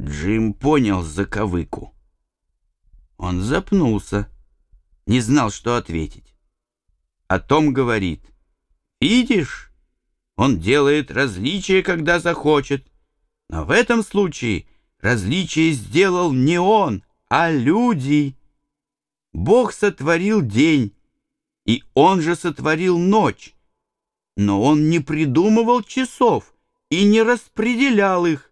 Джим понял заковыку. Он запнулся, не знал, что ответить. А Том говорит, «Видишь, он делает различия, когда захочет, но в этом случае различие сделал не он, а люди. Бог сотворил день, и он же сотворил ночь, но он не придумывал часов и не распределял их.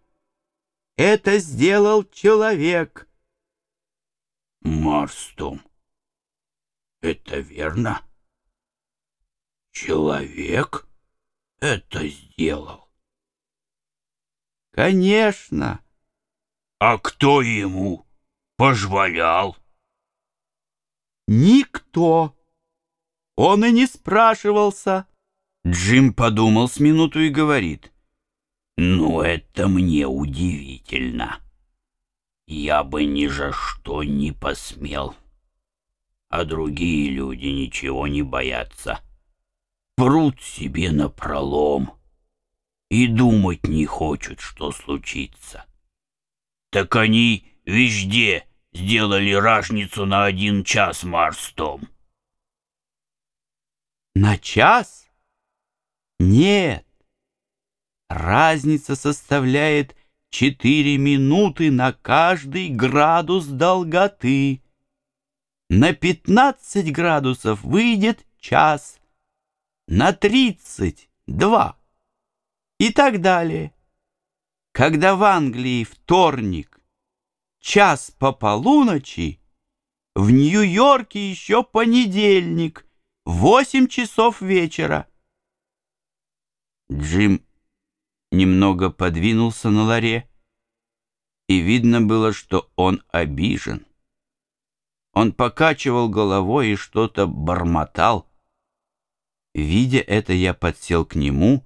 Это сделал человек». Марстом. Это верно? Человек это сделал? Конечно. А кто ему позволял? Никто. Он и не спрашивался. Джим подумал с минуту и говорит. Ну, это мне удивительно. Я бы ни за что не посмел. А другие люди ничего не боятся. Прут себе на пролом и думать не хочут, что случится. Так они везде сделали разницу на один час Марстом. На час? Нет. Разница составляет четыре минуты на каждый градус долготы. На пятнадцать градусов выйдет час, на тридцать — два и так далее. Когда в Англии вторник, час по полуночи, в Нью-Йорке еще понедельник, восемь часов вечера. Джим немного подвинулся на ларе, и видно было, что он обижен. Он покачивал головой и что-то бормотал. Видя это, я подсел к нему,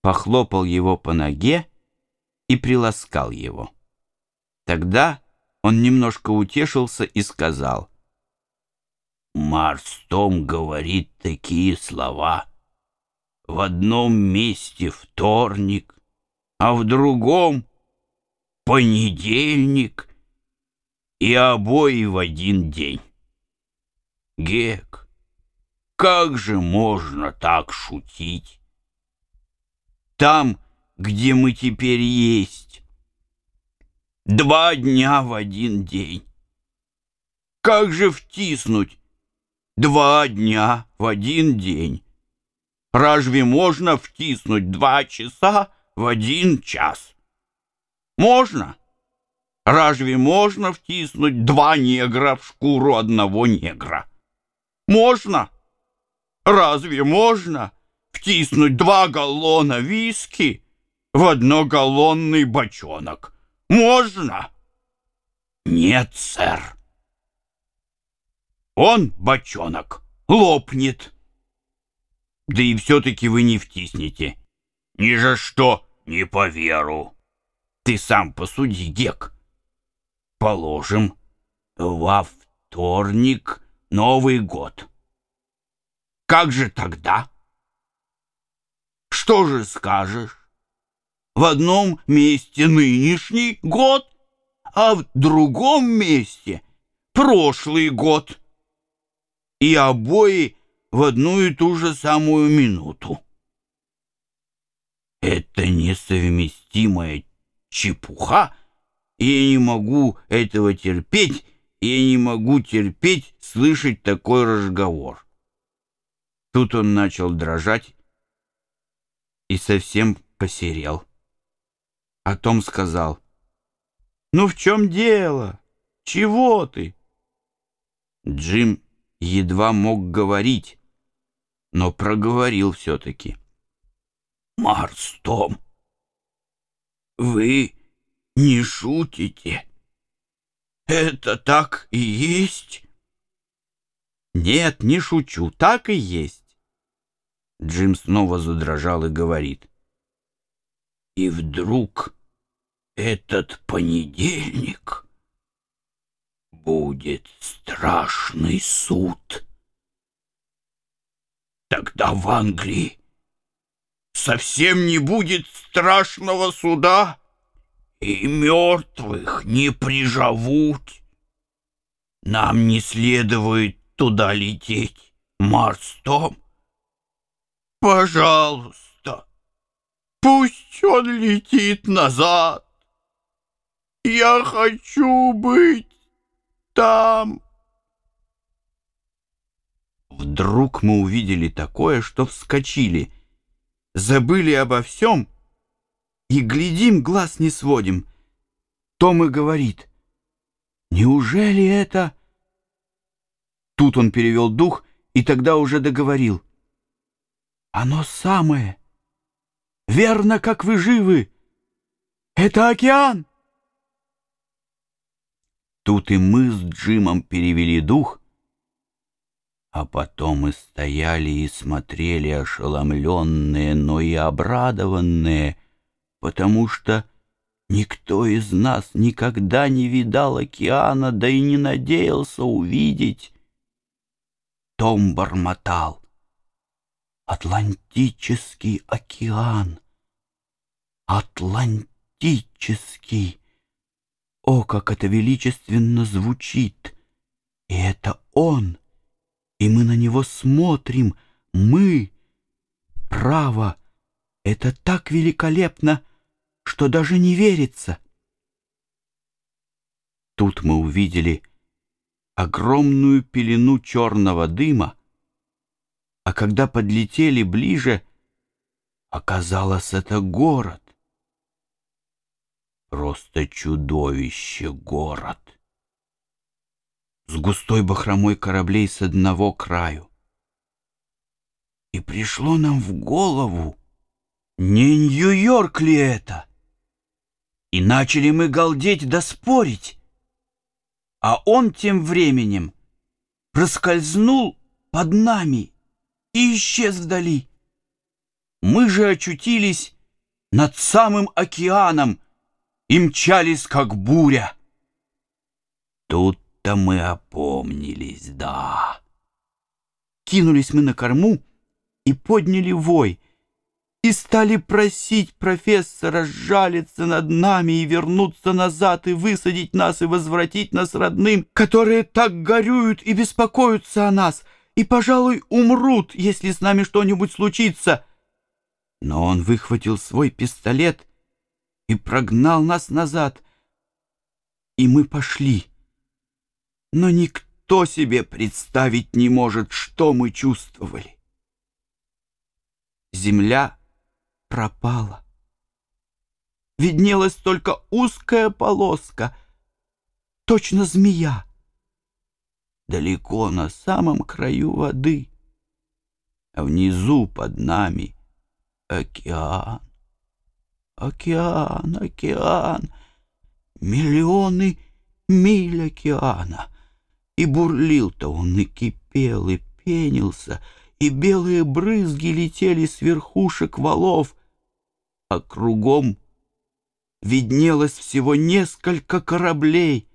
похлопал его по ноге и приласкал его. Тогда он немножко утешился и сказал, «Марстом говорит такие слова» в одном месте вторник, а в другом понедельник, и обои в один день. Гек, как же можно так шутить? Там, где мы теперь есть, два дня в один день. Как же втиснуть два дня в один день? Разве можно втиснуть два часа в один час? Можно? Разве можно втиснуть два негра в шкуру одного негра? Можно? Разве можно втиснуть два галлона виски в одногаллонный бочонок? Можно? Нет, сэр. Он, бочонок, лопнет. Да и все-таки вы не втиснете. Ни за что не поверу. Ты сам посуди, Гек. Положим, во вторник Новый год. Как же тогда? Что же скажешь? В одном месте нынешний год, а в другом месте прошлый год. И обои в одну и ту же самую минуту. Это несовместимая чепуха, и я не могу этого терпеть, и я не могу терпеть слышать такой разговор. Тут он начал дрожать и совсем посерел. А Том сказал, «Ну в чем дело? Чего ты?» Джим едва мог говорить, но проговорил все-таки. «Марстом, вы не шутите? Это так и есть?» «Нет, не шучу, так и есть». Джим снова задрожал и говорит. «И вдруг этот понедельник...» будет страшный суд. Тогда в Англии совсем не будет страшного суда, и мертвых не приживут. Нам не следует туда лететь, Марс Том. Пожалуйста, пусть он летит назад. Я хочу быть там. Вдруг мы увидели такое, что вскочили, забыли обо всем и глядим, глаз не сводим. Том и говорит, «Неужели это...» Тут он перевел дух и тогда уже договорил. «Оно самое! Верно, как вы живы! Это океан!» Тут и мы с Джимом перевели дух, а потом и стояли и смотрели ошеломленные, но и обрадованные, потому что никто из нас никогда не видал океана, да и не надеялся увидеть. Том бормотал. Атлантический океан. Атлантический. О, как это величественно звучит! И это он, и мы на него смотрим, мы. Право, это так великолепно, что даже не верится. Тут мы увидели огромную пелену черного дыма, а когда подлетели ближе, оказалось, это город. Просто чудовище город. С густой бахромой кораблей с одного краю. И пришло нам в голову, не Нью-Йорк ли это? И начали мы галдеть да спорить. А он тем временем проскользнул под нами и исчез вдали. Мы же очутились над самым океаном и мчались, как буря. Тут-то мы опомнились, да. Кинулись мы на корму и подняли вой — и стали просить профессора сжалиться над нами и вернуться назад и высадить нас и возвратить нас родным, которые так горюют и беспокоятся о нас, и, пожалуй, умрут, если с нами что-нибудь случится. Но он выхватил свой пистолет и прогнал нас назад, и мы пошли. Но никто себе представить не может, что мы чувствовали. Земля пропала. Виднелась только узкая полоска, точно змея. Далеко на самом краю воды, а внизу под нами океан. Океан, океан, миллионы миль океана. И бурлил-то он, и кипел, и пенился — и белые брызги летели с верхушек валов, а кругом виднелось всего несколько кораблей,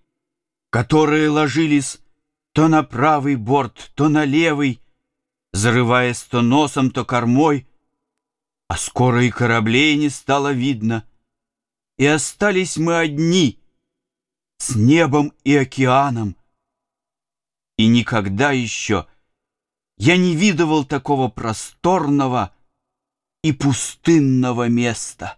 которые ложились то на правый борт, то на левый, зарываясь то носом, то кормой, а скоро и кораблей не стало видно, и остались мы одни с небом и океаном, и никогда еще я не видывал такого просторного и пустынного места.